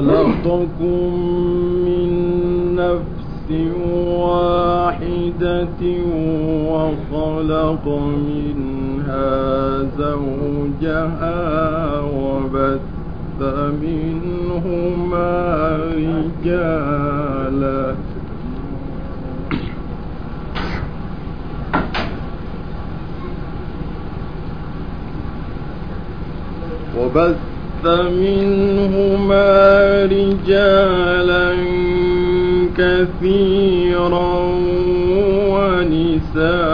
خلقكم من نفس واحدة وخلق منها زوجها وبث منهما رجالا. وبث منهما رجالا كثيرا ونساء.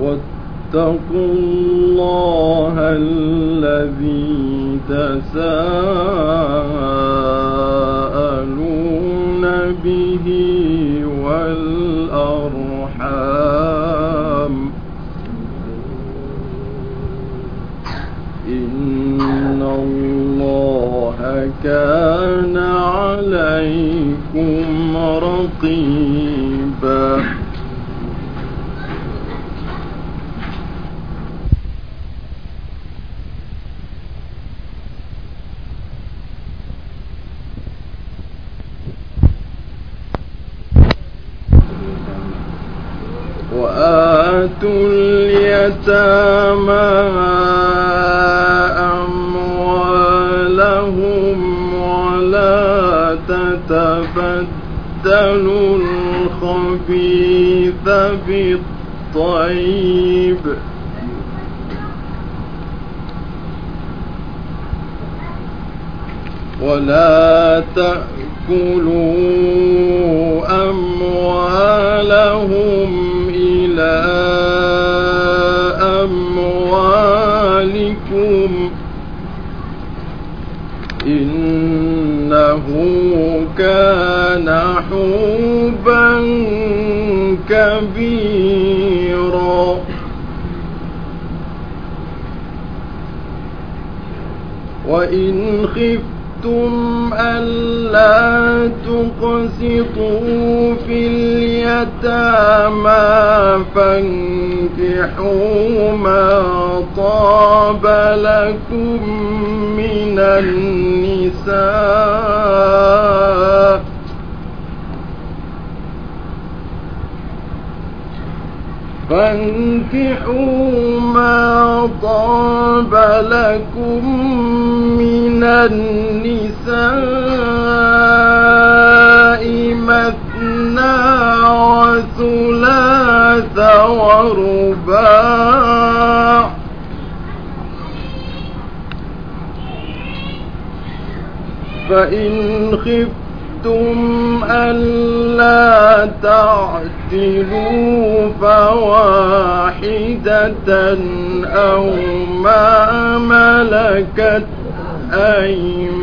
واتقوا الله الذي تساءلون به والأرحام إن الله كان عليكم رقيبا. وآتوا اليتامى أموالهم ولا تتبدلوا الخبيث بالطيب. ولا تأكلوا أموالهم وإن خفتم ألا تقسطوا في اليتامى فانكحوا ما طاب لكم من النساء فانكحوا ما طاب لكم من النساء مثنى وثلاث ورباع فإن خفتم ألا تعدلوا فواحدة أو ما ملكت أيمانكم.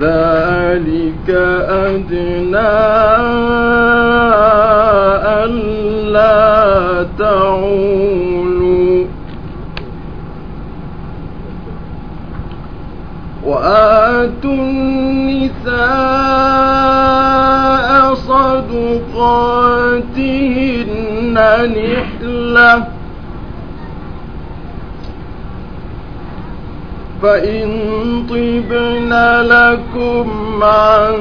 ذلك أدنى ألا تعولوا. وآتوا النساء صدقاتهن نحلة. فإن طبن لكم عن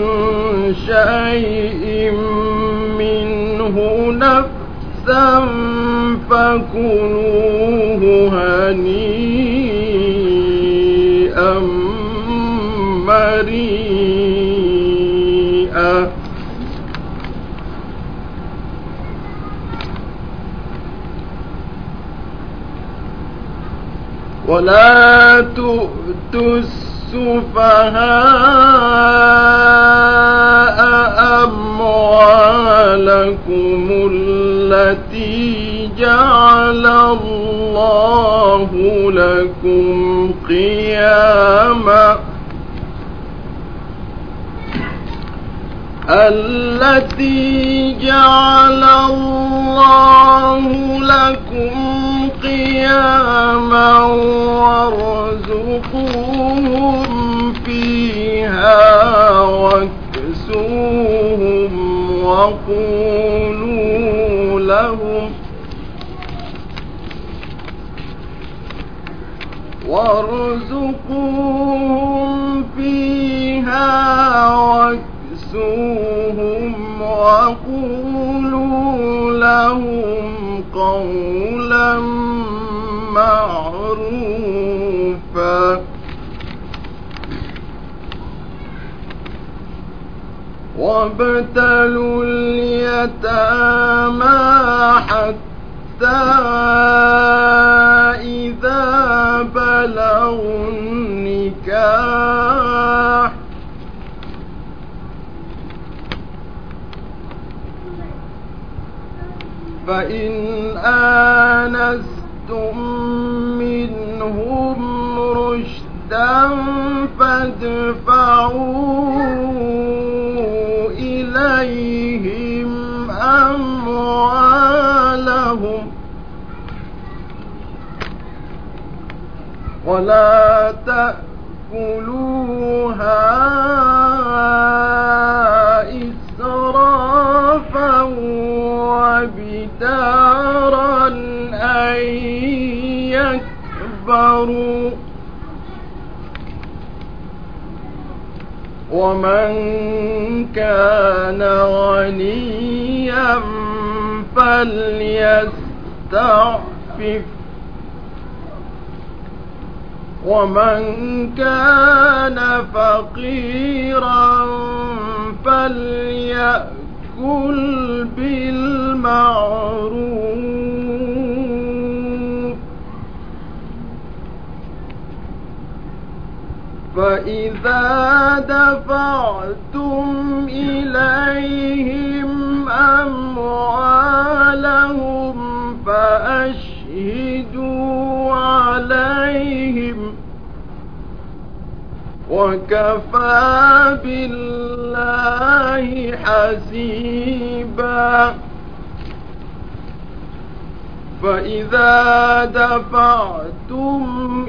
شيء منه نفسا فكلوه هنيئا مريئا. ولا تؤتوا السفهاء أموالكم التي جعل الله لكم قياما التي جعل الله لكم قياما وارزقوهم فيها واكسوهم وقولوا لهم وارزقوهم فيها واكسوهم وقولوا لهم قولا معروفا. وابتلوا اليتامى حتى إذا بلغوا النكاح. فإن آنستم منهم رشدا فادفعوا إليهم أموالهم. ولا تأكلوها إسرافا وبدارا أن يكبروا. ومن كان غنيا فليستعفف. ومن كان فقيرا فليأكل بالمعروف فإذا دفعتم إليهم أموالهم فأشهدوا عليهم وكفى بالله حسيبا. فإذا دفعتم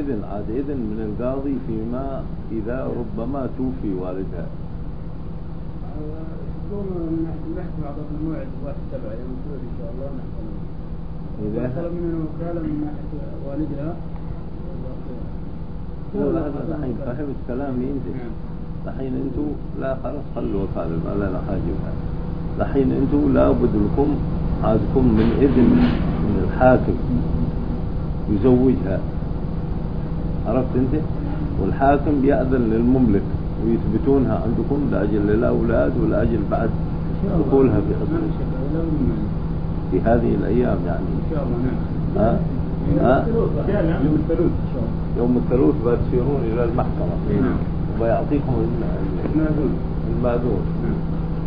إذن عاد إذن من القاضي فيما إذا ربما توفي والدها. يقولون نحكي بعض الموعد واحد سبعة يوم إن شاء الله نحكي إذا؟ طلب من الوكالة من ناحية والدها. لا هذا دحين فهمت كلامي انت نعم. دحين أنتم لا خلاص خلوا وكالة ما لنا حاجة بها. دحين أنتم لابد لكم عادكم من إذن من الحاكم يزوجها. عرفت انت؟ والحاكم يأذن للمملك ويثبتونها عندكم لأجل الأولاد ولأجل بعد دخولها في في هذه الأيام يعني. إن شاء الله نعم. ها؟ ها؟ يوم الله. يوم الثلاث بتسيرون إلى المحكمة. نعم. ويعطيكم ال- ال- نعم المأذون. نعم.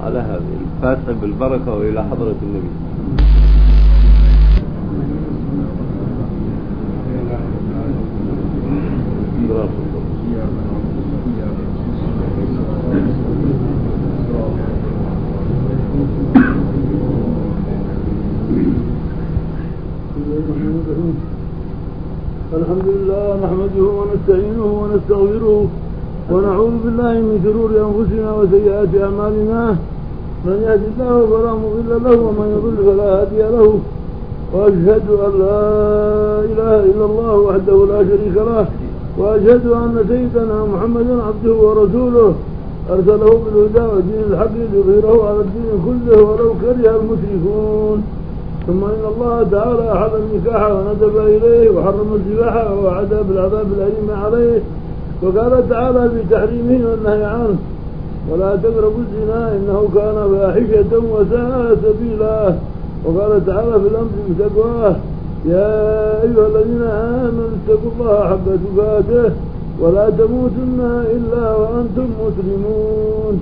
على هذه. الفاتحة بالبركة وإلى حضرة النبي. نحمده ونستعينه ونستغفره ونعوذ بالله من شرور أنفسنا وسيئات أعمالنا. من يهد الله فلا مضل له ومن يضل فلا هادي له. وأشهد أن لا إله إلا الله وحده لا شريك له. وأشهد أن سيدنا محمدا عبده ورسوله. أرسله بالهدى ودين الحق ليظهره على الدين كله ولو كره المشركون. ثم إن الله تعالى أحل النكاح وندب إليه وحرم السباحة ووعد بالعذاب الأليم عليه. وقال تعالى في تحريمه والنهي عنه ولا تقربوا الزنا إنه كان فاحشة وساء سبيلا. وقال تعالى في الأمر بتقواه يا أيها الذين آمنوا اتقوا الله حق تقاته ولا تموتن إلا وأنتم مسلمون.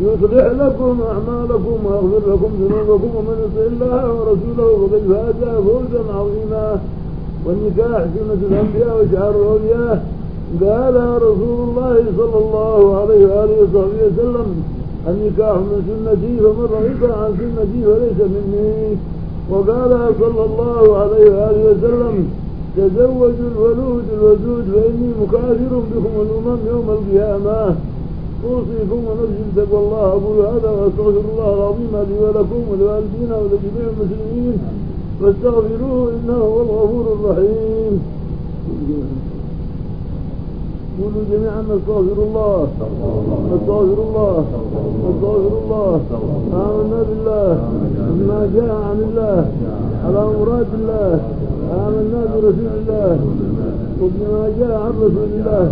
يصلح لكم أعمالكم ويغفر لكم ذنوبكم ومن يطع الله ورسوله فقد فاز فوزا عظيما. والنكاح سنة الأنبياء وشعار الأولياء. قال رسول الله صلى الله عليه وآله وصحبه وسلم النكاح من سنتي فمن رغب عن سنتي فليس مني. وقال صلى الله عليه وآله وسلم تزوجوا الولود الودود فإني مكاثر بكم الأمم يوم القيامة. أوصيكم ونفسي بتقوى الله أقول هذا وأستغفر الله العظيم لي ولكم ولوالدينا ولجميع المسلمين. فاستغفروه إنه هو الغفور الرحيم. قولوا جميعا نستغفر الله. نستغفر الله. نستغفر الله. آمنا بالله. بما جاء عن الله. على مراد الله. آمنا برسول الله. وبما جاء عن رسول الله.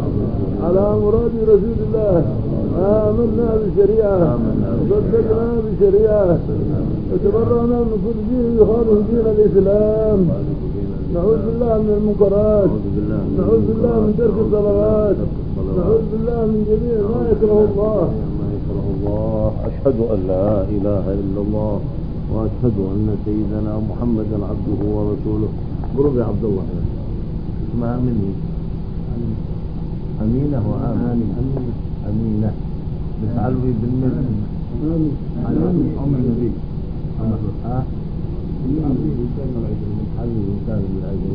على مراد رسول الله. آمنا بالشريعة وصدقنا بالشريعة وتبرأنا من كل دين يخالف دين الإسلام. نعوذ بالله من المنكرات. نعوذ بالله من ترك الصلوات. نعوذ بالله من جميع ما يكره الله. ما يكره الله. أشهد أن لا إله إلا الله. وأشهد أن سيدنا محمدا عبده ورسوله. قرب يا عبد الله. اسمها مني. أمينة وآمنة. أمينة. بتعلوي بالمثل أم النبي ها حل الإنسان بالأجل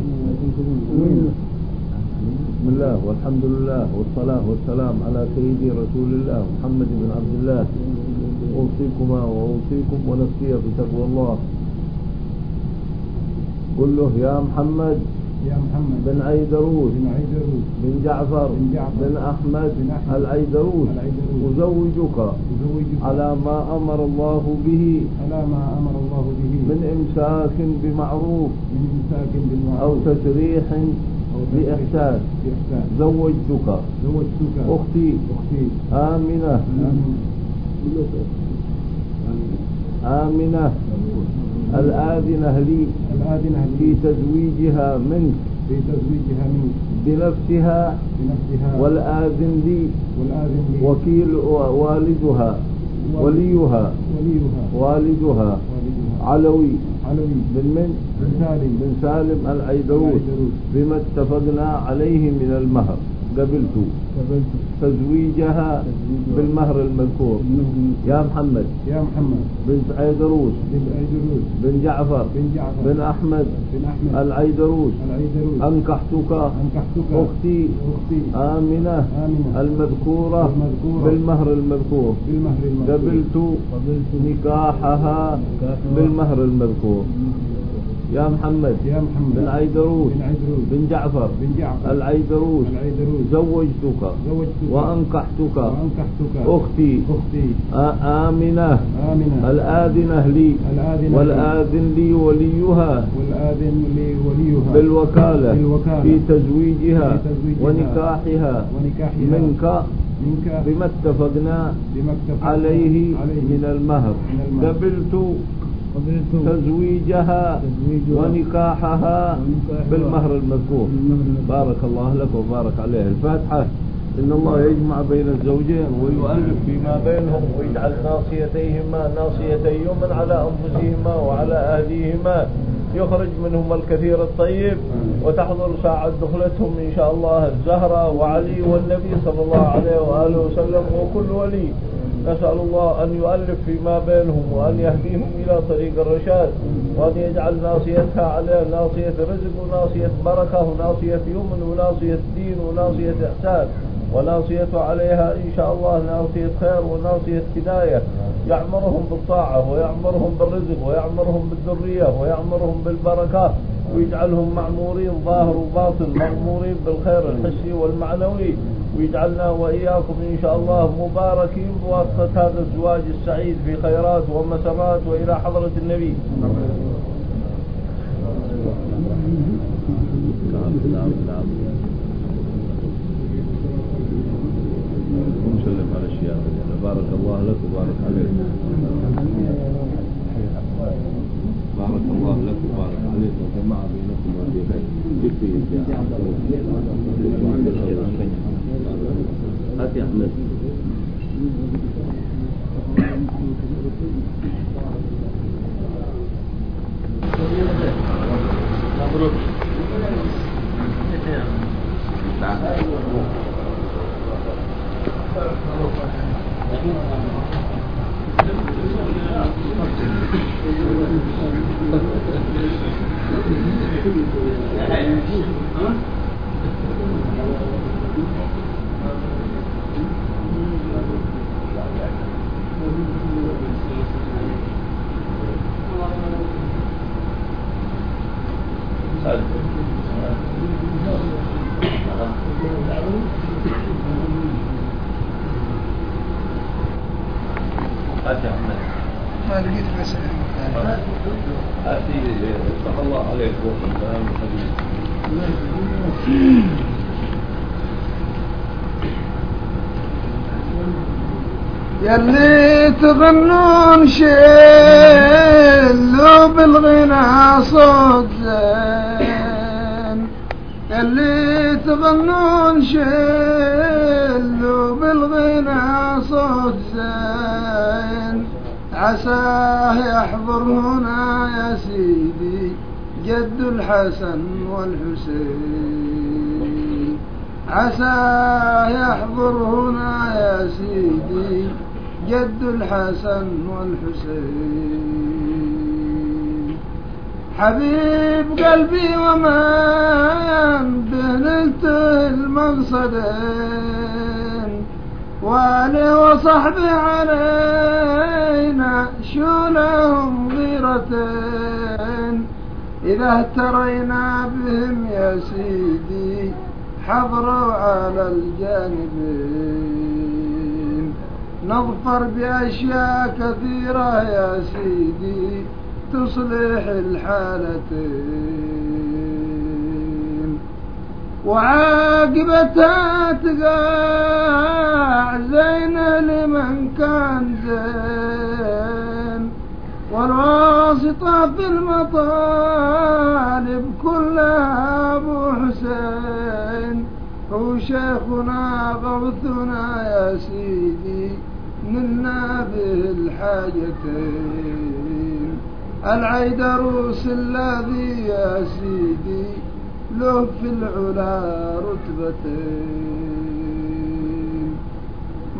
بسم الله والحمد لله والصلاة والسلام على سيدي رسول الله محمد بن عبد الله. أوصيكما وأوصيكم ونفسي بتقوى الله. قل له يا محمد يا محمد. بن عيدروس. بن عيدروس. بن جعفر. بن جعفر. بن أحمد. بن أحمد. العيدروس. أزوجك. على ما أمر الله به. على ما أمر الله به. من إمساك بمعروف. من إمساك أو بالمعروف تسريح أو بإحسان. بإحسان. زوجتك. زوجتك. أختي. أختي. آمنة. آمين آمنة. الآذنة لي الآذنة في تزويجها منك. في تزويجها منك بنفسها بنفسها. والآذن لي والآذن لي. وكيل والدها. وليها. وليها. والدها. علوي. علوي. بن من؟ بن سالم. بن سالم العيدروس. بما اتفقنا عليه من المهر. قبلت قبلت تزويجها بالمهر المذكور. يا محمد. يا محمد. بنت عيدروس. بن أيدروس بن جعفر. بن جعفر. بن أحمد. بن أحمد. العيدروس. العيدروس. أنكحتك. أنكحتك. أختي. أختي. آمنة. آمنة. المذكورة. المذكورة. بالمهر المذكور. بالمهر المذكور. قبلت نكاحها بالمهر المذكور. يا محمد يا محمد. بن عيدروس بن عيدروس. بن جعفر بن جعفر. العيدروس العيدروس. زوجتك زوجتك. وأنكحتك وأنكحتك. أختي أختي. آمنة آمنة. الآذنة لي الآذنة والآذن لي وليها والآذن لي وليها. بالوكالة بالوكالة. في تزويجها في تزويجها. ونكاحها. ونكاحها. منك منك. بما اتفقنا بما اتفقنا عليه عليه. من المهر. من المهر. قبلت قبلت تزويجها ونكاحها بالمهر المذكور. بارك الله لك وبارك عليه. الفاتحة. إن الله يجمع بين الزوجين ويؤلف فيما بينهم ويجعل ناصيتيهما ناصيتي يمن على أنفسهما وعلى أهليهما. يخرج منهم الكثير الطيب وتحضر ساعة دخلتهم إن شاء الله الزهرة وعلي والنبي صلى الله عليه وآله وسلم وكل ولي. نسأل الله أن يؤلف فيما بينهم وأن يهديهم إلى طريق الرشاد وأن يجعل ناصيتها عليه ناصية رزق وناصية بركة وناصية يمن وناصية دين وناصية إحسان وناصية عليها إن شاء الله ناصية خير وناصية هداية يعمرهم بالطاعة ويعمرهم بالرزق ويعمرهم بالذرية ويعمرهم بالبركات ويجعلهم معمورين ظاهر وباطن مغمورين بالخير الحسي والمعنوي. ويجعلنا وإياكم إن شاء الله مباركين بواسطة هذا الزواج السعيد في خيرات ومسرات وإلى حضرة النبي. ونسلم على الشيخ بارك الله لك وبارك عليك. بارك الله لك وبارك عليك. وجمع بينكم خير يكفي هات يا احمد مبروك هات يا احمد ما لقيت المسألة هاتي صلى الله عليك وسلم حبيبي يلي تغنون شيلوا بالغنى صوت زين. يلي تغنون شيلوا بالغنى صوت زين. عساه يحضر هنا يا سيدي جد الحسن والحسين. عسى يحضر هنا يا سيدي جد الحسن والحسين. حبيب قلبي ومن بنت المقصدين وآله وصحبه علينا شو لهم غيرتين. إذا اهترينا بهم يا سيدي حضروا على الجانبين. نظفر بأشياء كثيرة يا سيدي تصلح الحالتين. وعاقبتها تقاع زين لمن كان زين. والواسطة في المطالب كلها أبو حسين هو شيخنا غوثنا يا سيدي. نلنا به الحاجتين العيدروس الذي يا سيدي له في العلا رتبتين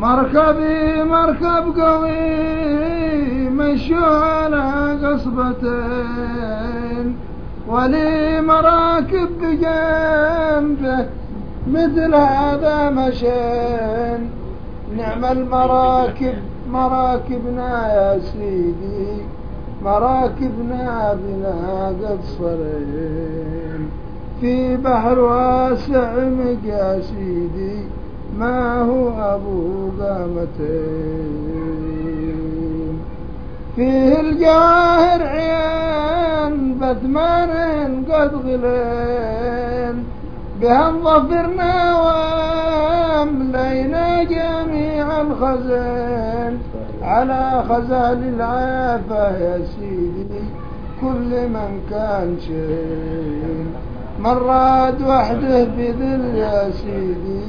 مركبي مركب قوي مشوا على قصبتين ولي مراكب بجنبه مثل هذا مشين. نعم. المراكب مراكبنا يا سيدي مراكبنا بنا قد صرين في بحر واسع يا سيدي ما هو أبو قامتين؟ فيه الجواهر عيان بثمان قد غلين. بها ظفرنا وأملينا جميع الخزين على خزان العافى يا سيدي كل من كان شين مرات وحده بذل يا سيدي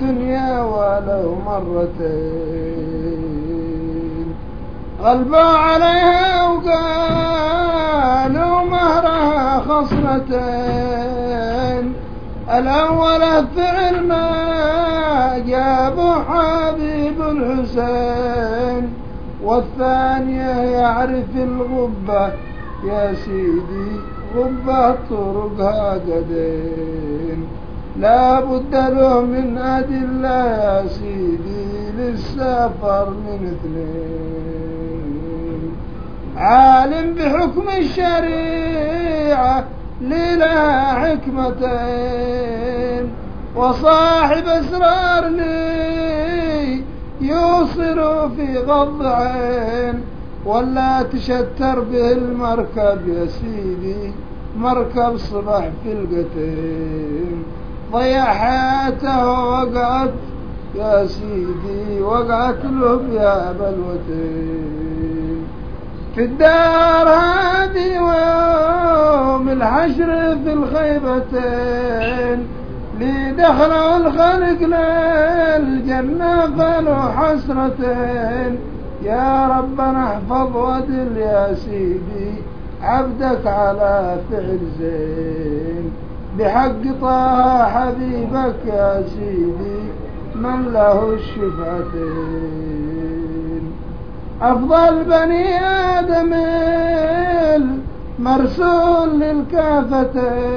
دنيا ولو مرتين. غلبوا عليها وقالوا مهرها خصرتين. الأول فعل ما جابوا حبيب الحسين والثانية يعرف الغبة يا سيدي غبة طرقها قدين لا بد له من أدلة يا سيدي للسفر من اثنين. عالم بحكم الشريعة للا حكمتين وصاحب أسرار لي يوصل في غض عين ولا تشتر به المركب يا سيدي مركب صبح في القتين. ضيع حياته وقعت يا سيدي وقعت له يا بلوتين. في الدار هذه ويوم الحشر في الخيبتين. لي دخلوا الخلق للجنة فلو حسرتين. يا ربنا احفظ ودل يا سيدي عبدك على فعل زين. بحق طه حبيبك يا سيدي من له الشفعتين أفضل بني آدم مرسول للكافتين.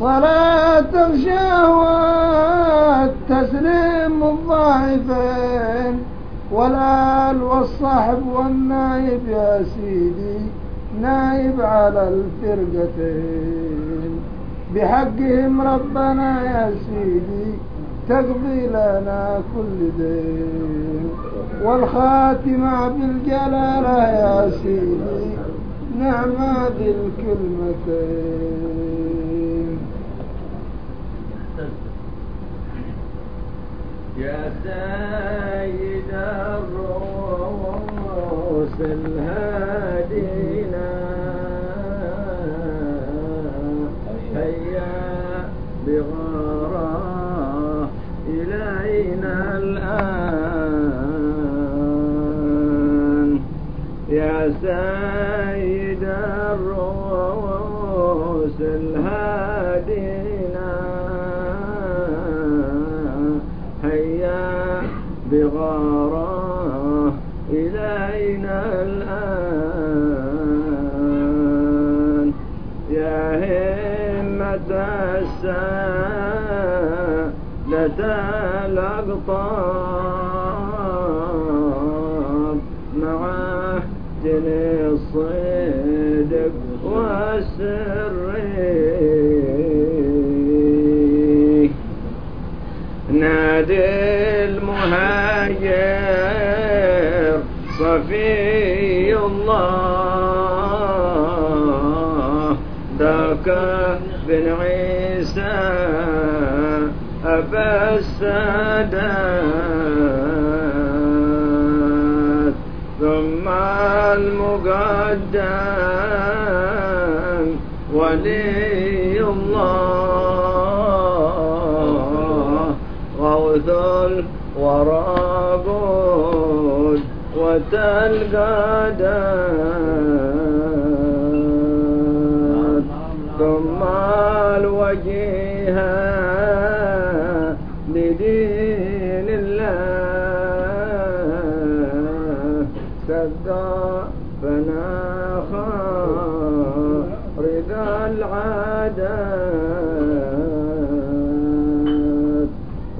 صلاة الشهوات تسليم الضعيفين. والآل والصحب والنايب يا سيدي نايب على الفرقتين. بحقهم ربنا يا سيدي تقضي لنا كل دين. والخاتمة بالجلالة يا سيدي نعم هذه الكلمتين. يا سيد الرؤوس الهادينا. همة السادة الأقطاب مع جن الصدق والسر نادي المهاجر صفي الله ذاك بن عيسى أبا السادات ثم المقدم ولي الله. غوث الورابود وتلقى ثم وجيها لدين الله. سدا فناخا رضا العادات.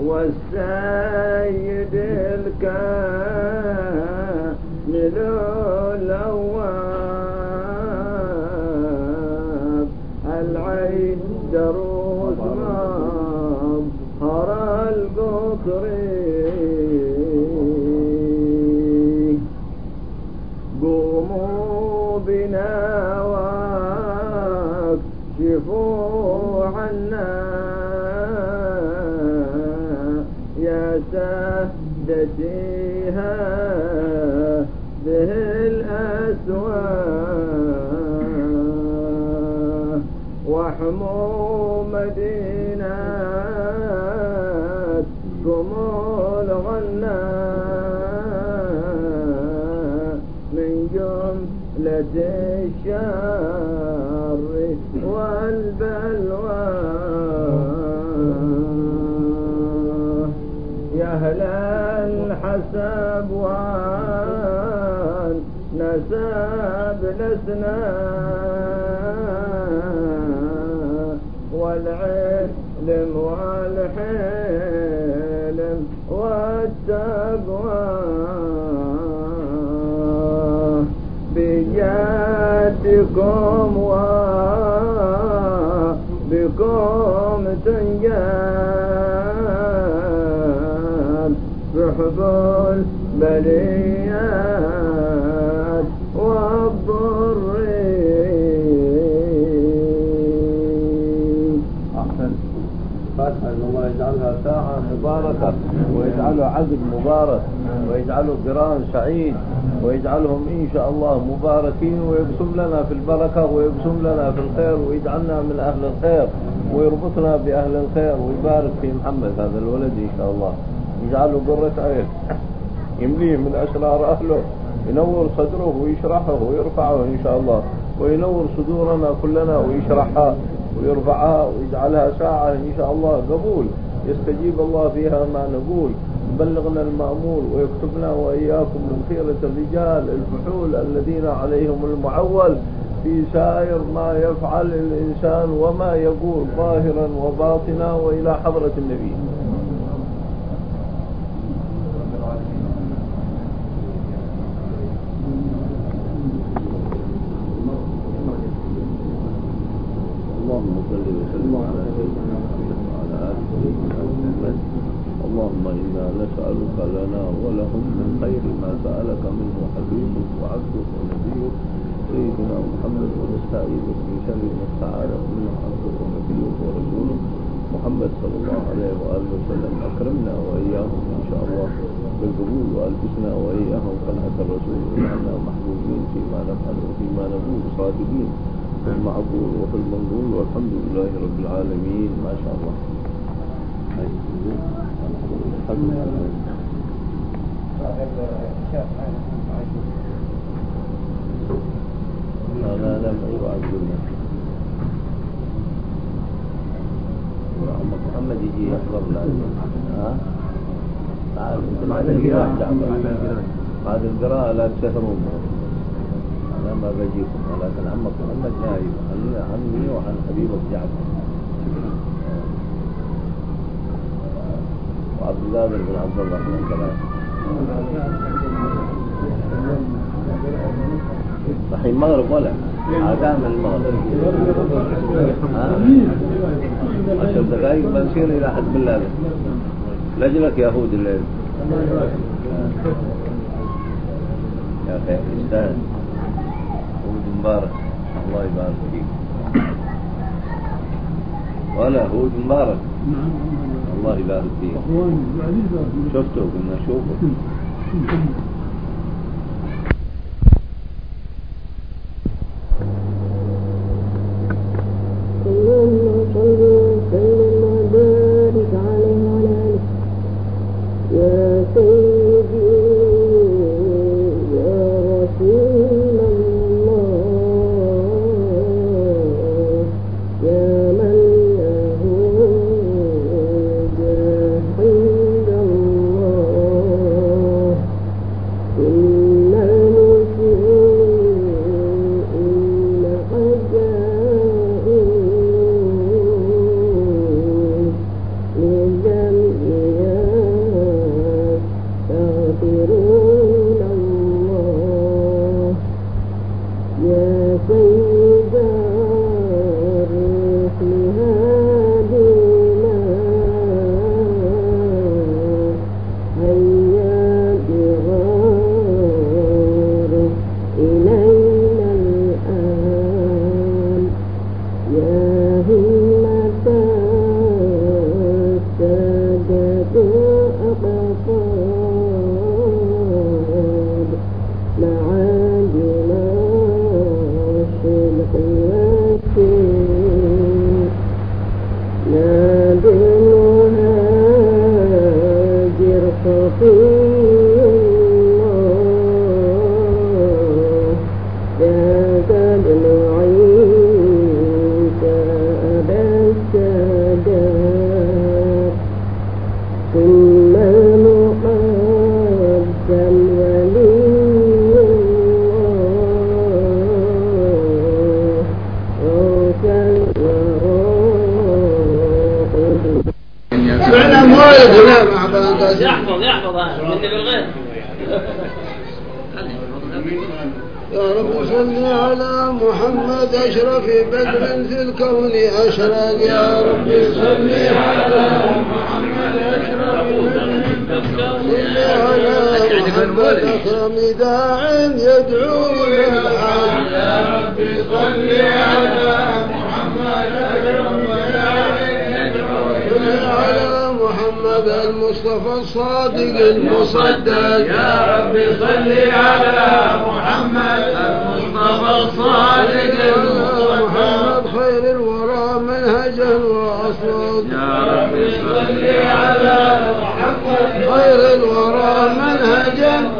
والسيد الكامل واحموا مدينتكم الغناء من جملة الشر والبلوى. يا أهل الحسب والنسب لسنا. والعلم والحلم والتقوى بيدكم وبكم تنجال سحب البليات مباركة ويجعلها عقد مبارك ويجعله قران سعيد ويجعلهم إن شاء الله مباركين ويقسم لنا في البركة ويقسم لنا في الخير ويجعلنا من أهل الخير ويربطنا بأهل الخير ويبارك في محمد هذا الولد إن شاء الله. يجعله قرة عين. يمليه من أسرار أهله. ينور صدره ويشرحه ويرفعه إن شاء الله. وينور صدورنا كلنا ويشرحها ويرفعها ويجعلها ساعة إن شاء الله قبول. يستجيب الله فيها ما نقول. يبلغنا المأمول ويكتبنا وإياكم من خيرة الرجال الفحول الذين عليهم المعول في سائر ما يفعل الإنسان وما يقول ظاهرا وباطنا وإلى حضرة النبي اللهم صل وسلم على سيدنا محمد وعلى آل سيدنا محمد اللهم إنا نسألك لنا ولهم من خير ما سألك منه حبيبك وعبدك ونبيك سيدنا محمد ونستعيذك من شر ما استعاذك منه عبدك ونبيك ورسولك محمد صلى الله عليه وآله وسلم أكرمنا وإياهم إن شاء الله بالقبول وألبسنا وإياهم قناة الرسول واجعلنا محبوبين فيما نفعل وفيما نقول صادقين في المعقول وفي المنقول والحمد لله رب العالمين. ما شاء الله. لا لا لا ما عمك محمد يجي يحضر لنا ها؟ تعال بعد القراءة. بعد القراءة. لا تسهرون ما بجيكم ولكن عمك محمد نايم عن عني وعن حبيبك جعفر وعبد الله بن عبد الله بن كلام صحيح المغرب ولا؟ عادام المغرب؟ عشر دقائق بنصير إلى حد بالله لجلك يهود الليل. يا أخي هود مبارك. الله يبارك فيك. ولا هود مبارك. الله يبارك فيك. شفته قلنا شوفه الكون أشرق يا رب. صل على محمد أشرف صل على محمد أكرم داع يدعو للحق يا رب صل على محمد أكرم داع صل على محمد المصطفى الصادق المصدق يا رب صل على محمد المصطفى الصادق خير الورى منهجا.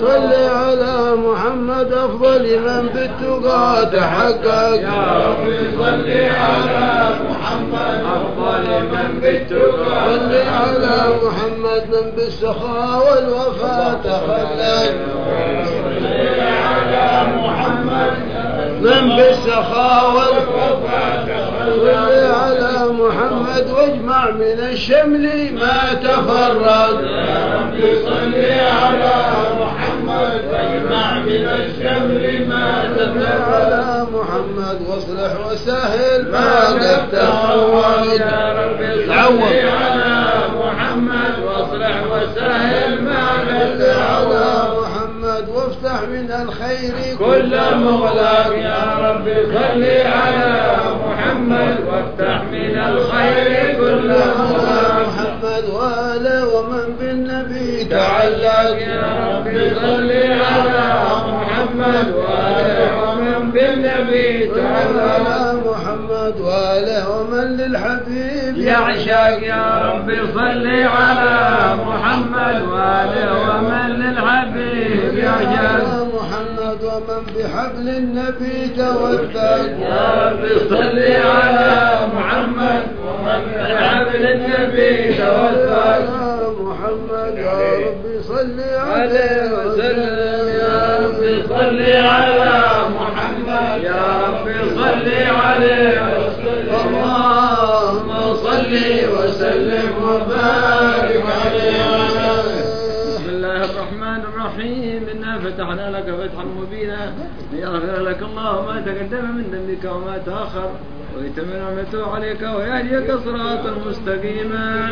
صل على محمد أفضل من بالتقى. تحقق. يا رب صل على محمد أفضل من بالتقى. صل على محمد من بالسخاء والوفاء. تخلق. صل على محمد من بالسخاء والوفاء. صل على محمد واجمع من الشمل ما تفرق يا رب صل على محمد واجمع من الشمل ما تفرق على محمد واصلح وسهل ما قد تفرق يا رب صل على محمد واصلح وسهل ما قد على محمد وافتح من الخير كل مغلق. يا رب صل على محمد وافتح الخير كل مغلق محمد وآله ومن بالنبي. تعلق يا رب صل على محمد وآله ومن بالنبي. تعلق. على محمد وآله ومن للحبيب. يعشق يا رب صل على محمد وآله ومن للحبيب. يعشق ومن بحبل النبي توثق يا رب صل على محمد ومن بحبل النبي توثق يا محمد يا رب صل عليه وسلم. يا رب صل على محمد. يا رب صل عليه وسلم. اللهم صل وسلم وبارك عليه. فتحنا لك فتحا مبينا. ليغفر لك الله ما تقدم من ذنبك وما تأخر. ويتم نعمته عليك ويهديك صراطا مستقيما.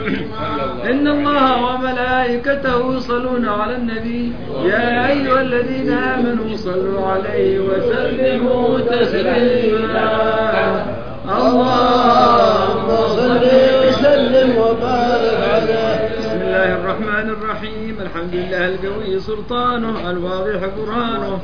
إن الله وملائكته يصلون على النبي. يا أيها الذين آمنوا صلوا عليه وسلموا تسليما. اللهم صل وسلم وبارك عليه الله الرحمن الرحيم. الحمد لله القوي سلطانه الواضح برهانه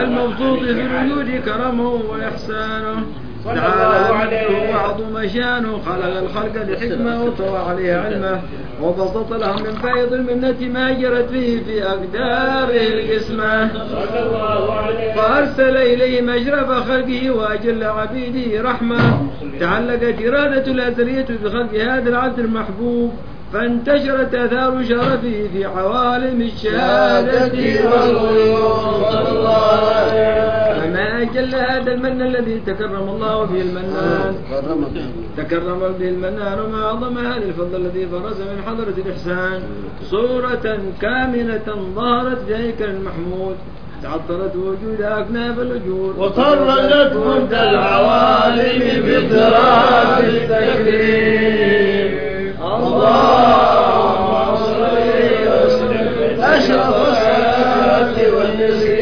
المبسوط في الوجود كرمه وإحسانه. تعالى مجده وعظم شانه خلق الخلق لحكمة وطوى عليه علمه. وبسط لهم من فيض المنة ما جرت فيه في أقداره القسمة. فأرسل إليهم أشرف خلقه وأجل عبيده رحمة. تعلقت إرادة الأزلية بخلق هذا العبد المحبوب. فانتشرت آثار شرفه في عوالم الشهادة. عليه فما أجل هذا المن الذي تكرم الله به المنان. تكرم به المنان وما أعظم هذا الفضل الذي برز من حضرة الإحسان. صورة كاملة ظهرت هيكل المحمود. تعطرت وجودها أكناف الوجود وطرزت مد العوالم باضطراب التكريم. اللهم صل وسلم أشرف الصلاة والتسليم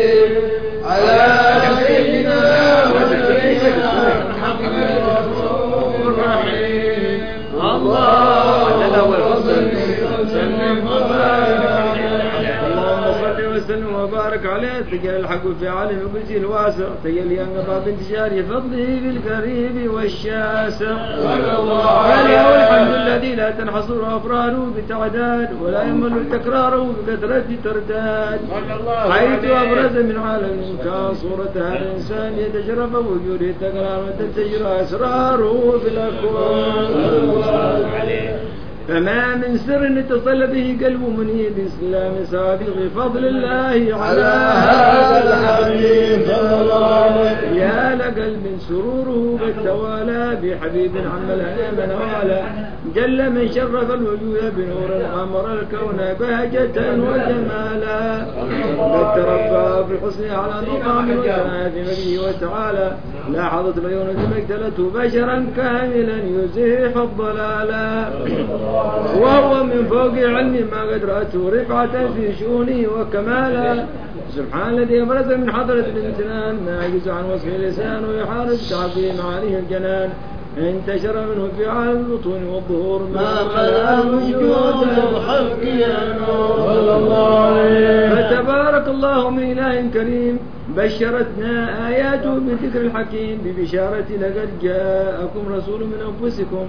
وبارك عليه تجل الحق في عالم القدس الواسع تجل ينقضى بانتشار فضله بالقريب والشاسع. فله الحمد الذي لا تنحصر أفراده بتعداد ولا يمل تكراره بكثرة ترداد. حيث أبرز من عالم الامكان صوره هذا الإنسان يتشرف وجوده تكرار وتنتشر أسراره في الأكوان. فما من سر اتصل به قلب منير الإسلام سابق فضل الله على هذا الحبيب يا لقلب سروره قد توالى بحبيب عم الهنا من والى جل من شرف الوجود بنور أمر الكون بهجة وجمالا. قد تربى في الحسن على مقام في مجده وتعالى. لاحظت العيون مقتلته بشرا كاملا يزيح الضلالا وهو من فوق علم ما قد رأته. رفعة في شؤونه وكمالا. سبحان الذي أبرز من حضرة الامتنان ما يجوز عن وصف اللسان ويحارب تعظيم عليه الجنان. انتشر منه في عالم البطون والظهور ما خلا وجود الخلق يا نور. فتبارك الله من إله كريم بشرتنا آياته بالذكر الحكيم. ببشارة لقد جاءكم رسول من أنفسكم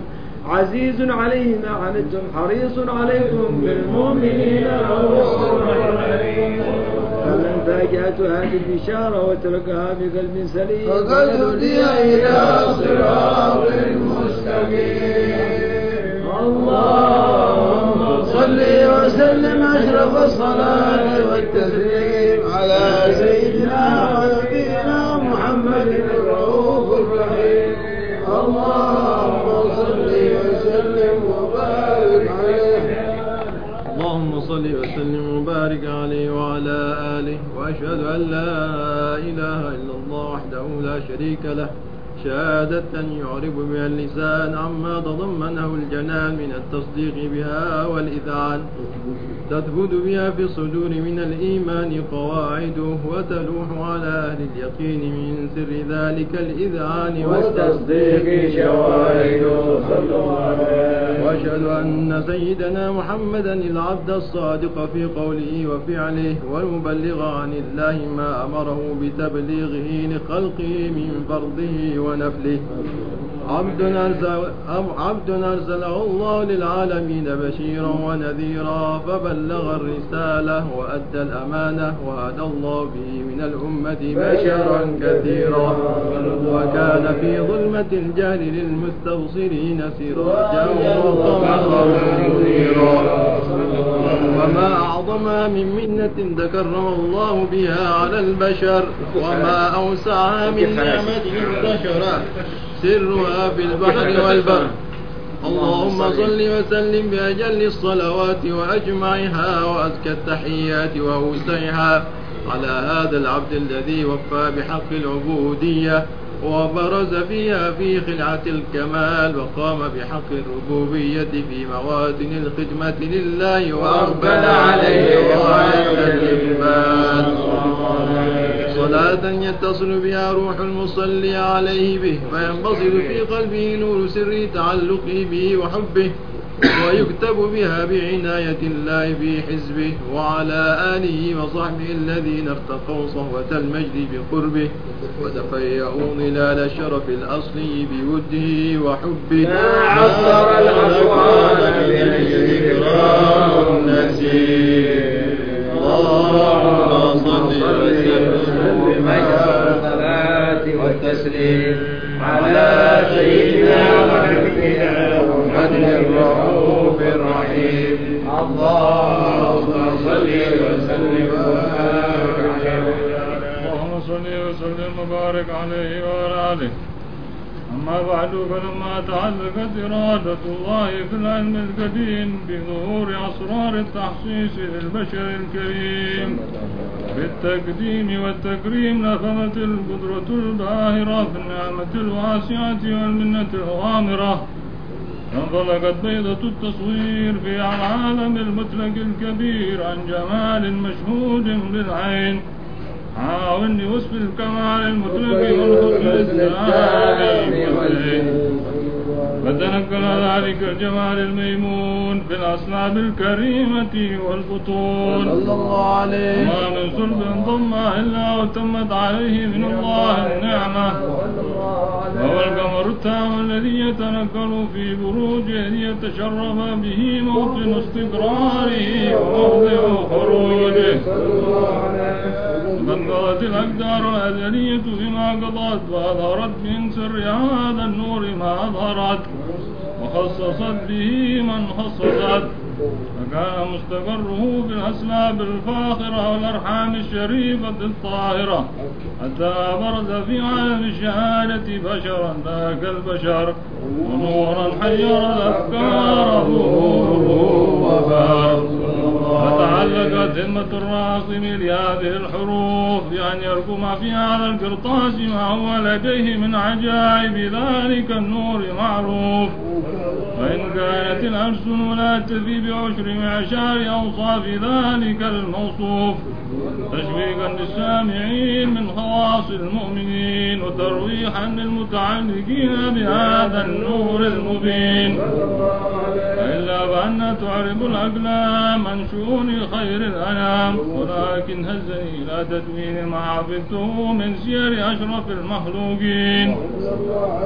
عزيز عليه ما عنتم حريص عليكم بالمؤمنين رؤوف رحيم. فمن فاجأت هذه البشارة وتركها بقلب سليم فقد هدي إلى صراط مستقيم. اللهم صل وسلم أشرف الصلاة والتسليم على سيدنا ونبينا محمد الرؤوف الرحيم. اللهم اللهم صل وسلم وبارك عليه وعلى آله وأشهد أن لا إله إلا الله وحده لا شريك له. شهادة يعرب بها اللسان عما تضمنه الجنان من التصديق بها والإذعان. تثبت بها في الصدور من الإيمان قواعده وتلوح على أهل اليقين من سر ذلك الإذعان والتصديق شواهده. الله عليه وأشهد أن سيدنا محمدا العبد الصادق في قوله وفعله والمبلغ عن الله ما أمره بتبليغه لخلقه من فرضه ونفله عبد أرسل عبد أرسله الله للعالمين بشيرا ونذيرا فبلغ الرسالة وأدى الأمانة وهدى الله به من الأمة بشرا كثيرا وكان في ظلمة الجهل للمستبصرين سراجا وقمرا منيرا وما أعظمها من منة تكرم الله بها على البشر وما أوسعها من نعمة انتشرت سرها في البحر والبر. اللهم صل وسلم بأجل الصلوات وأجمعها وأزكى التحيات وأوسعها على هذا العبد الذي وفى بحق العبودية وبرز فيها في خلعة الكمال وقام بحق الربوبية في مواتن الخدمة لله وأقبل عليه وعز الإقبال صلاة يتصل بها روح المصلي عليه به فينبسط في قلبه نور سر تعلقه به وحبه ويكتب بها بعناية الله في حزبه وعلى آله وصحبه الذين ارتقوا صهوة المجد بقربه وتفيأوا ظلال الشرف الأصلي بوده وحبه. ما عصر الأصوات بأجل كرام نسير اللهم صل وسلم وبارك عليه اللهم صل وسلم وبارك عليه وعلى آله. أما بعد فلما تعلقت إرادة الله في العلم القديم بظهور أسرار التحسيس للبشر الكريم بالتقديم والتكريم نفذت القدرة الباهرة في النعمة الواسعة والمنة الغامرة. انطلقت بيضة التصوير في العالم المطلق الكبير عن جمال مشهود بالعين عاون لوصف الكمال المطلق الثاني والعين فتنقل ذلك الجمال الميمون في الأصلاب الكريمة والبطون. صلى الله عليه ما من صلب ضم إلا وتمت عليه من الله النعمة. وهو القمر التام الذي يتنقل في بروجه ليتشرف به موطن استقراره وموضع خروجه. قد قضت الأقدار الأزلية بما قضت وأظهرت من سر هذا النور ما أظهرت خصصت به من خصصت. فكان مستقره في الأسباب الفاخرة والأرحام الشريفة الطاهرة. حتى برز في عالم الشهادة بشرا ذاك البشر ونورا حير الأفكار ظهوره وبار فتعلقت همة الراقم لهذه الحروف بأن يركم فيها على القرطاس ما هو لديه من عجائب. ذلك النور معروف. وإن كانت الألسن لا تفي بعشر معشار أوصاف ذلك الموصوف. تشويقا للسامعين من خواص المؤمنين وترويحا للمتعلقين بهذا النور المبين. إلا بأن تعرب الأقلام عن شؤون خير الأنام. ولكن هزني إلى تدوين ما حفظته من سير أشرف المخلوقين.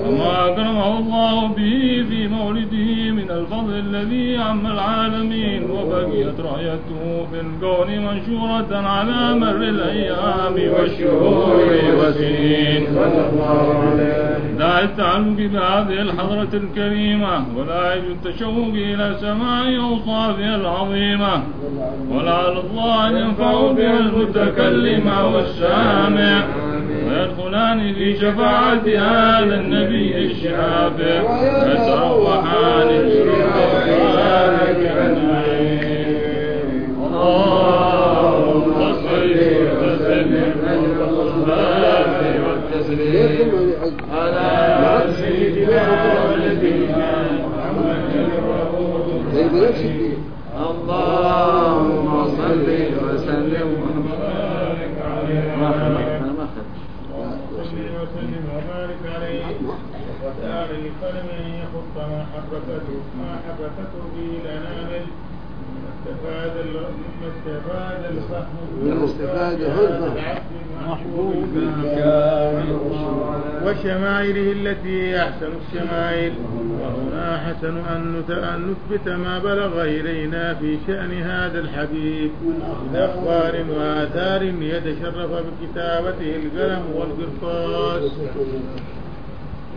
وما أكرمه الله به في مولده من الفضل الذي عم العالمين وبقيت رأيته في الكون منشورة على مر الأيام والشهور والسنين. داعي التعلق بهذه الحضرة الكريمة ولا يجوز التشوق إلى سماع أوصافها العظيمة ولعل الله أن ينفع بها المتكلم والسامع. ويدخلان في شفاعة هذا النبي الشافع يتروحان بروحانك النعيم اللهم صل وسلم والصلاة والتسليم على سيدنا ونبينا محمد اللهم صل وسلم وبارك عليه وسلم وبارك عليه للقلم أن يخط ما حركته ما حركته به الانامل مما استفاد مما استفاد الفهم. مما استفاده الفهم. محبوب وشمائله التي هي أحسن الشمائل. وهنا حسن أن أن نثبت ما بلغ إلينا في شأن هذا الحبيب. من أخبار وآثار يتشرف بكتابته القلم والقرطاس.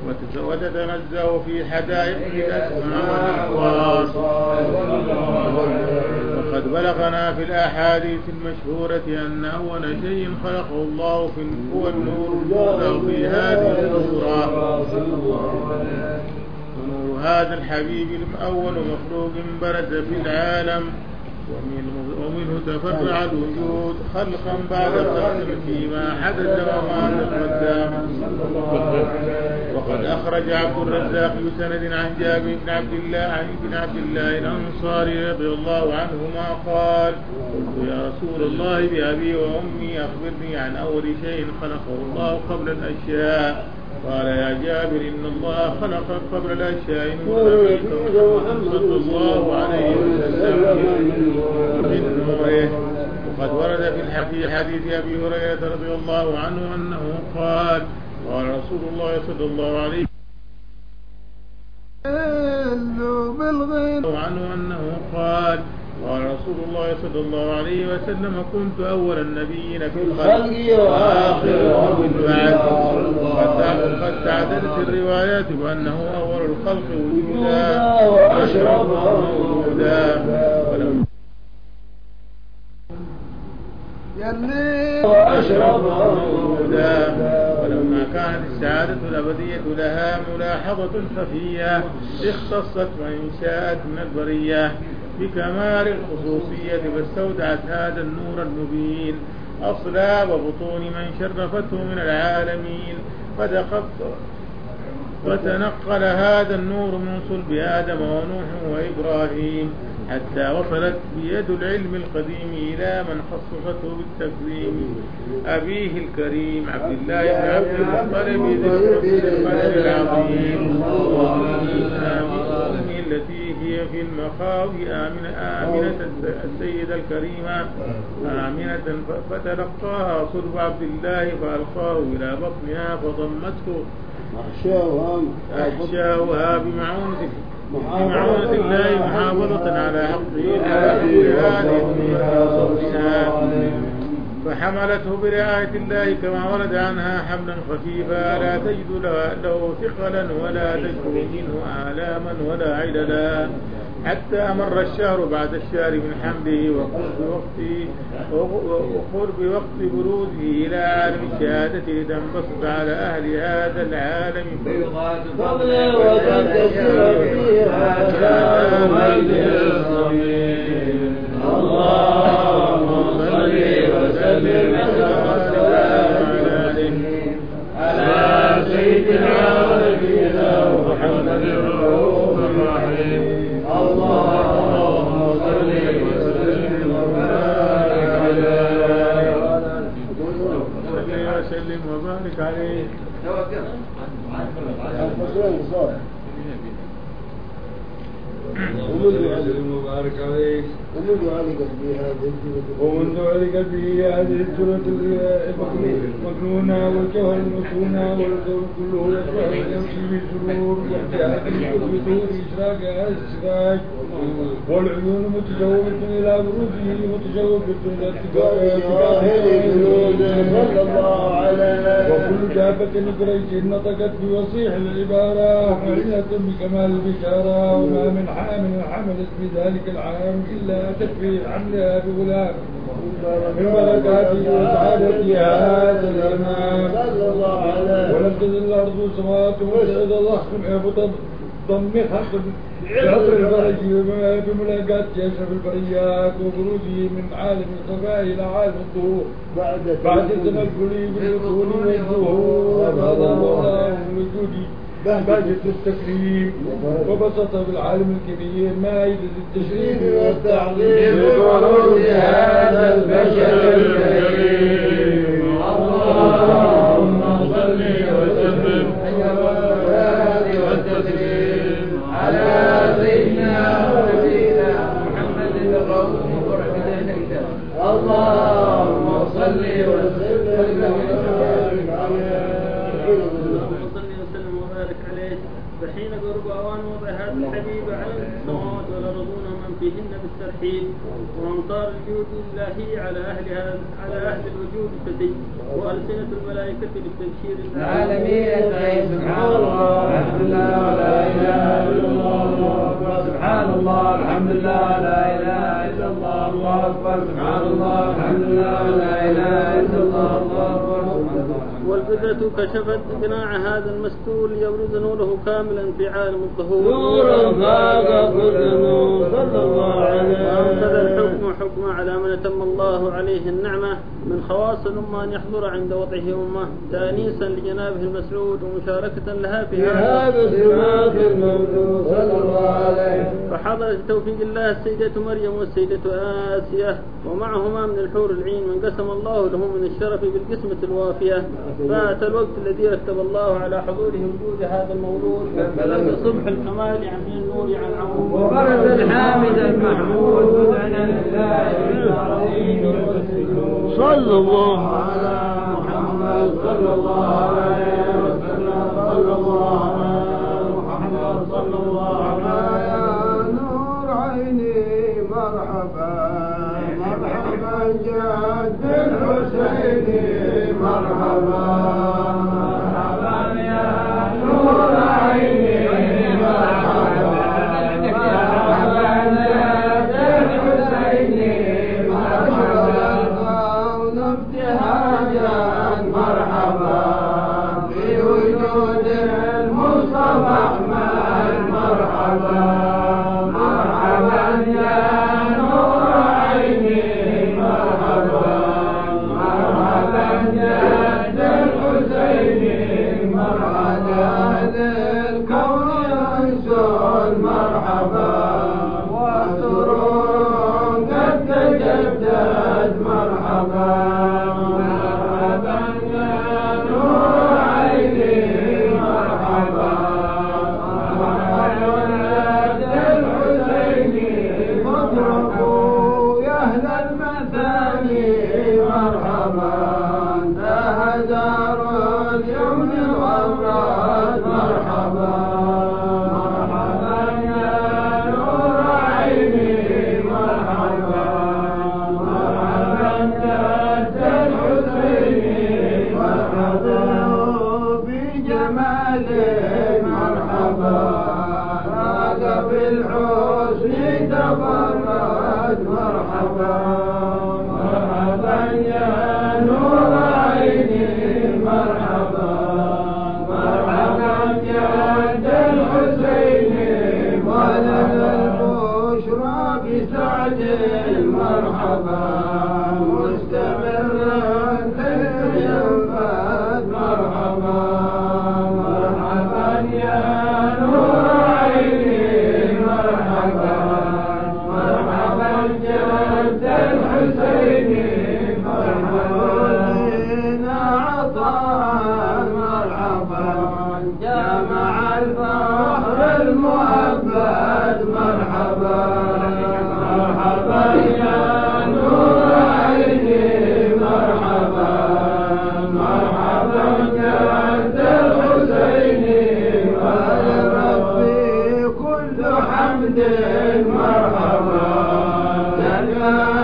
وتت- وتتنزه في حدائقه الأسماء والألفاظ وقد بلغنا في الأحاديث المشهورة أن أول شيء خلقه الله في هو النور المولى في هذه الصورة. ونور هذا الحبيب أول مخلوق برز في العالم. ومنه, تفرع الوجود خلقا بعد خلق فيما حدث وما تقدم وقد أخرج عبد الرزاق بسند عن جابر بن عبد الله عن ابن عبد الله الأنصاري رضي الله عنهما قال قلت يا رسول الله بأبي وأمي أخبرني عن أول شيء خلقه الله قبل الأشياء قال يا جابر إن الله خلق قبل الأشياء صلى الله عليه وسلم. من نوره. وقد ورد في الحديث حديث أبي هريرة رضي الله عنه أنه قال قال رسول الله صلى الله عليه وسلم. عنه أنه قال قال رسول الله صلى الله عليه وسلم كنت أول النبيين في الخلق. وآخرهم بعد قد تعددت الروايات بأنه أول الخلق وجودا وأشرفهم وجودا. ولم وأشرفهم وجودا. ولما كانت السعادة الأبدية لها ملاحظة خفية اختصت وإن شاءت من البرية بكمال الخصوصية فاستودعت هذا النور المبين. أصلاب بطون من شرفته من العالمين. فدقت وتنقل هذا النور من صلب آدم ونوح وإبراهيم حتى وصلت بيد العلم القديم إلى من خصصته بالتكريم. أبيه الكريم عبد الله بن عبد المطلب ذي العظيم. التي هي في المخاوي آمنة, آمنة السيدة الكريمة. آمنة فتلقاها صلب عبد الله فألقاه إلى بطنها فضمته أحشاؤها بمعونة بمعونة الله محافظة على حقه. على هذه الدنيا وصبرها فحملته برعاية الله كما ورد عنها حملا خفيفا لا تجد له- ثقلا ولا تجد منه آلاما ولا عللا حتى مر الشهر بعد الشهر من حمله وقرب وقت وقرب وقت بروزه إلى عالم الشهادة لتنبسط على أهل هذا العالم. فضل وتنتشر فيها. المبارك عليك ومنذ علقت به هذه الجبة ومنذ علقت به هذه الجرة المكنونة والجوهر المكنونة والكون كله يصبح ويمشي بسرور وابتعاد الحب بدون إشراك هذا السراج والعيون متجوفة إلى بروجه متجوفة إلى عليه وكل دابة قريش نطقت بوصيح العبارة معلنة بكمال البشارة. وما من حامل حملت في ذلك العام إلا أتت في حملها بغلام. من بركات وسعادة هذا الإمام ولم تزل الأرض والسماوات وسعد الله سبحانه ضم بعطر الفرج بملاقاة أشرف البريات وخروجه من عالم الخفاء إلى عالم الظهور بعد بعد التنقل بالدخول والظهور هذا الله من وجود بهجة التكريم. وبسط في العالم الكبير مائدة التشريف والتعظيم بخروج هذا البشر الكريم. فحين قرب أوان وضع هذا الحبيب على السماوات والارضون ومن فيهن بالترحيب. وأمطار الجود الالهي على أهل على أهل الوجود الفتي وألسنة الملائكة بالتبشير العالمين سبحان الله. الحمد لله ولا إله إلا الله. الله اكبر سبحان الله. الحمد لله لا إله إلا الله. الله أكبر. سبحان الله. الحمد لله لا إله إلا الله. والبدرة كشفت إقناع هذا المستور ليبرز نوره كاملا في عالم الظهور. نورا فاق كل نور صلى الله وأنفذ عليه الحكم حكم على من أتم الله عليه النعمة من خواص الأمة أن يحضر عند وضعه أمة تأنيسا لجنابه المسعود ومشاركة لها في هذا. هذا سماك المولود صلى الله عليه فحضرت توفيق الله السيدة مريم والسيدة آسية ومعهما من الحور العين من قسم الله له من الشرف بالقسمة الوافية. فأتى الوقت الذي رتب الله على حضوره وجود هذا المولود. فبلغ صبح الكمال عن النور عن عمود وبرز الحامد المحمود مدعنا لله بالتعظيم والسجود. صلى الله على محمد صلى الله عليه الله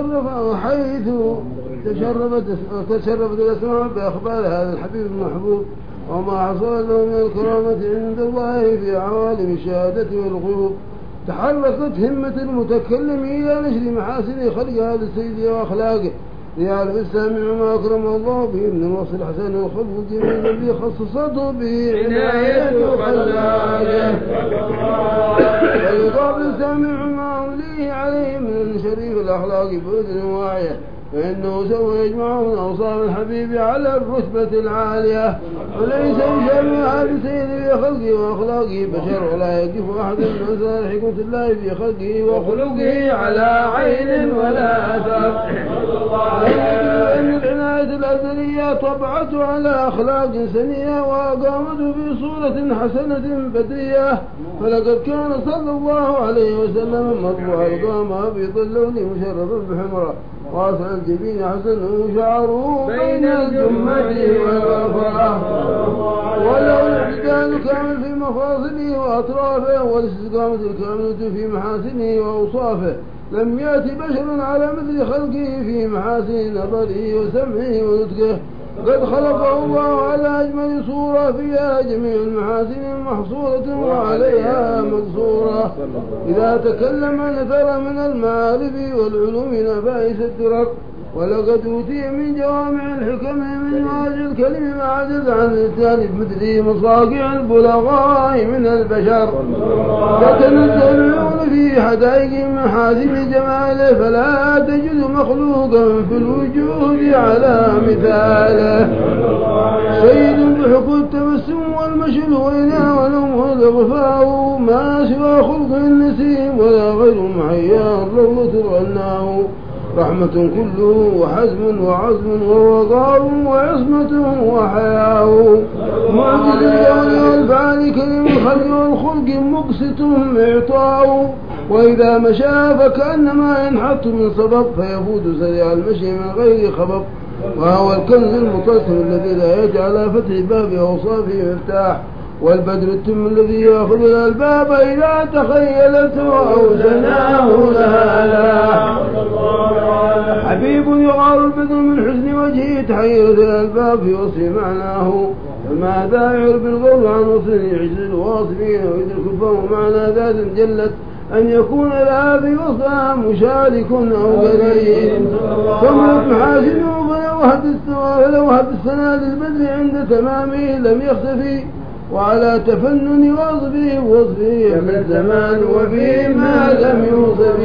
تشرف وحيث تشرفت تشرفت الأسماء بأخبار هذا الحبيب المحبوب وما حصل له من الكرامة عند الله في عوالم الشهادة والغيوب. تحركت همة المتكلم إلى نشر محاسن خلق هذا السيد وأخلاقه. ليعرف السامع ما أكرم الله به من الوصف الحسن والخلق الجميل الذي خصصته به عناية خلاقه ويضاف السامع ما أمليه عليه من شريف الأخلاق بأذن واعية فإنه سوف يجمع من أوصاف الحبيب على الرتبة العالية. وليس يشبه هذا السيد في خلقه وأخلاقه. بشر ولا يقف أحد من أسرار حكمة الله في خلقه وخلقه على عين ولا أثر. الأزلية طبعته على أخلاق سنية وأقامته في صورة حسنة بدية فلقد كان صلى الله عليه وسلم مطبوع القام أبيض اللون مشرفا بحمرة. واسع الجبين حسن شعره بين الجمة والغفرة ولو الاعتدال كامل في مفاصله وأطرافه والاستقامة الكاملة في محاسنه وأوصافه. لم يأتي بشر على مثل خلقه في محاسن نظره وسمعه ونطقه قد خلقه الله على أجمل صورة فيها جميع المحاسن محصورة وعليها مقصورة إذا تكلم نثر من المعارف والعلوم نفائس الدرر ولقد أوتي من جوامع الحكم من واجه الكلم ما عجز عن لسان بمثله مصاقع البلغاء من البشر. تتنزل العيون في حدائق محاسن جماله فلا تجد مخلوقا في الوجود على مثاله سيد بحكم التبسم والمشي الوينا ولمه الغفاء ما سوى خلق النسيم ولا غير معيان روضة غناه رحمة كله وحزم وعزم ووقار وعصمة وحياء. معجز الكون والفعل كريم الخلق والخلق مقسط إعطاء. وإذا مشى فكأنما ينحط من صبب فيفوت سريع المشي من غير خبب. وهو الكنز المطلسم الذي لا يجعل فتح باب أوصافه مفتاح. والبدر التم الذي يأخذ الألباب إذا تخيلته أو زناه لها حبيب يغار البدر من حسن وجهه تحيرت الألباب في وصف معناه فماذا يعرف القول عن وصف يعجز الواصفين ويدرك فهم معنى ذات جلت أن يكون لها في وصفها مشارك أو قريب كملت محاسنه فلو هد السنة للبدر عند تمامه لم يختفي. وعلى تفنن وصفه وصفه في الزمان وفيما لم يوصف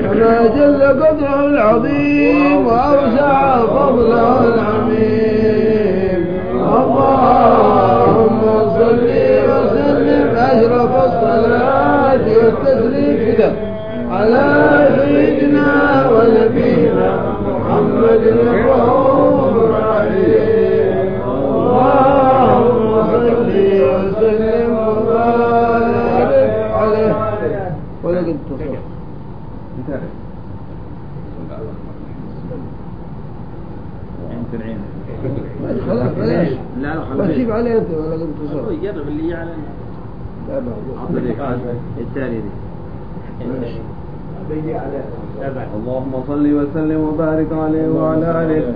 كما جل قدره العظيم وأوسع فضله العميم. اللهم صل وسلم أشرف الصلاة والتسليم على سيدنا ونبينا محمد الرؤوف بجيب عليه أنت ولقد تصل يجرب اللي يعلن لا بعد التالي دي. اللهم صل وسلم وبارك عليه وعلى آله.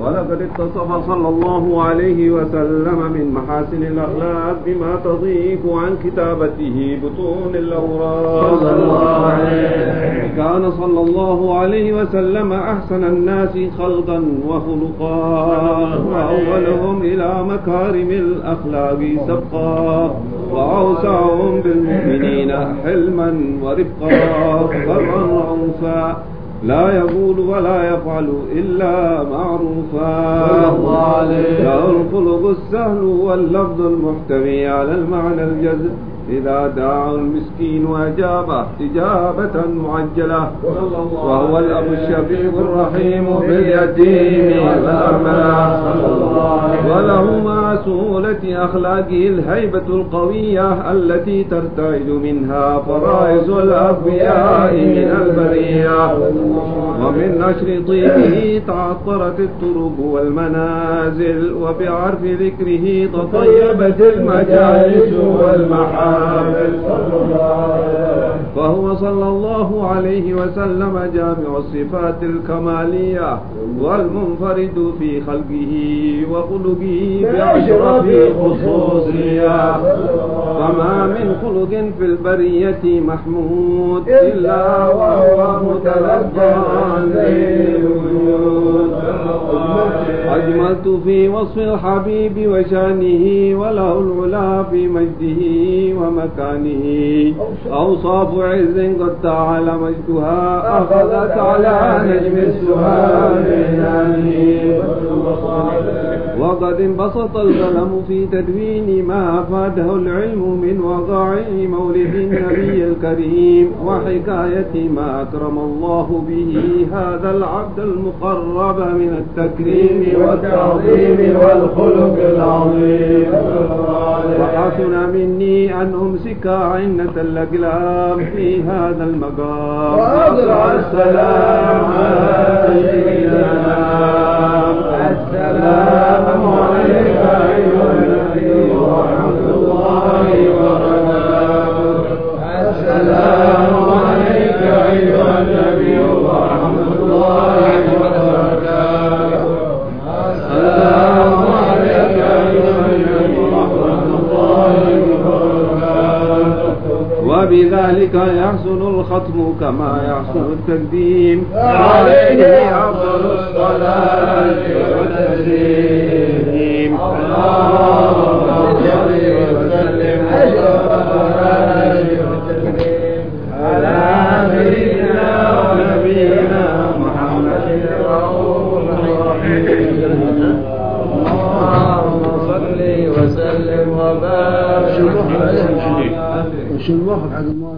ولقد اتصف صلى الله عليه وسلم من محاسن الأخلاق بما تضيق عن كتابته بطون الأوراق صلى الله عليه. كان صلى الله عليه وسلم أحسن الناس خلقا وخلقا وأولهم إلى مكارم الأخلاق سبقا وأوسعهم بالمؤمنين حلما ورفقا برا وأنفا لا يقول ولا يفعل إلا معروفا. له الخلق السهل واللفظ المحتوي على المعنى الجزم إذا دعا المسكين وأجابه إجابة معجلة. وهو الأب الشفيق الرحيم باليتيم والأرملة. وله مع سهولة أخلاقه الهيبة القوية التي ترتعد منها فرائز الأنبياء من البرية. ومن نشر طيبه تعطرت الطرق والمنازل وبعرف ذكره تطيبت المجالس والمحافل فهو صلى الله عليه وسلم جامع الصفات الكمالية والمنفرد في خلقه وخلقه بأشرف خصوصية. فما من خلق في البرية محمود إلا وهو وصف الحبيب وشأنه وله العلا في مجده ومكانه. أوصاف عز قد تعالى مجدها أخذت على نجم السهام. بعنانه وقد انبسط القلم في تدوين ما أفاده العلم من وقع مولد النبي الكريم وحكاية ما أكرم الله به هذا العبد المقرب من التكريم والتعظيم والخلق العظيم. وحسن مني أن أمسك عنة الأقلام في هذا المقام. وأزرع السلام على سيدنا السلام عليك أيها النبي ورحمة الله وبركاته. وبذلك يحسن الختم كما يحسن التقديم. عليه أفضل الصلاة والتسليم. اللهم صل وسلم على سيدنا ونبينا محمد. الرؤوف الرحيم اللهم صل وسلم وبارك شو الوقت حق الماضي